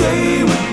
stay with me.